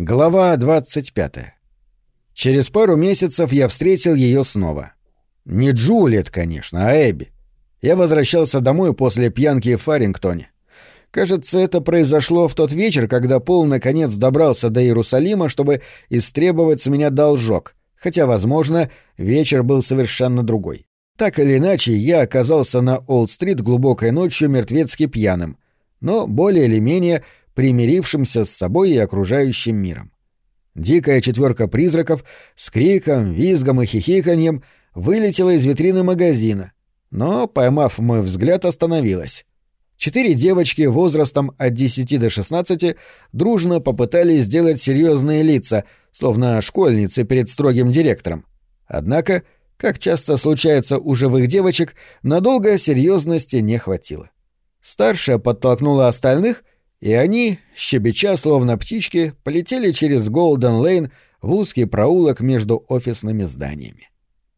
Глава 25. Через пару месяцев я встретил ее снова. Не Джулиет, конечно, а Эбби. Я возвращался домой после пьянки в Фарингтоне. Кажется, это произошло в тот вечер, когда Пол наконец добрался до Иерусалима, чтобы истребовать с меня должок, хотя, возможно, вечер был совершенно другой. Так или иначе, я оказался на Олд-стрит глубокой ночью мертвецки пьяным, но более или менее примирившимся с собой и окружающим миром. Дикая четверка призраков с криком, визгом и хихиканьем вылетела из витрины магазина, но, поймав мой взгляд, остановилась. Четыре девочки возрастом от 10 до 16 дружно попытались сделать серьезные лица, словно школьницы перед строгим директором. Однако, как часто случается у живых девочек, надолго серьезности не хватило. Старшая подтолкнула остальных — и они, щебеча словно птички, полетели через Голден-Лейн в узкий проулок между офисными зданиями.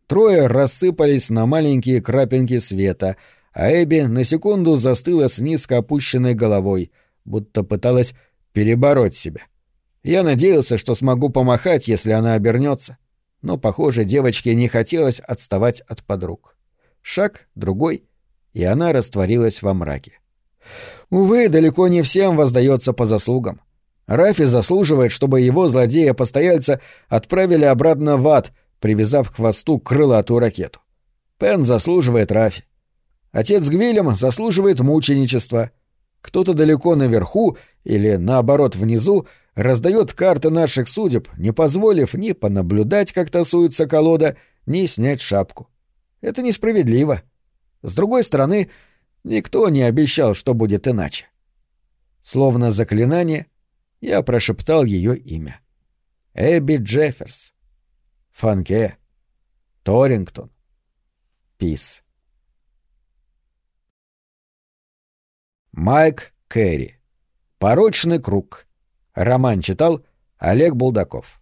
Трое рассыпались на маленькие крапинки света, а Эбби на секунду застыла с низко опущенной головой, будто пыталась перебороть себя. Я надеялся, что смогу помахать, если она обернется, но, похоже, девочке не хотелось отставать от подруг. Шаг, другой, и она растворилась во мраке. Увы, далеко не всем воздается по заслугам. Рафи заслуживает, чтобы его злодея-постояльца отправили обратно в ад, привязав к хвосту крылатую ракету. Пен заслуживает Рафи. Отец Гвилем заслуживает мученичества. Кто-то далеко наверху или, наоборот, внизу раздает карты наших судеб, не позволив ни понаблюдать, как тасуется колода, ни снять шапку. Это несправедливо. С другой стороны, Никто не обещал, что будет иначе. Словно заклинание, я прошептал ее имя. Эбби Джефферс. Фанке. Торингтон. Пис. Майк Керри. Порочный круг. Роман читал Олег Булдаков.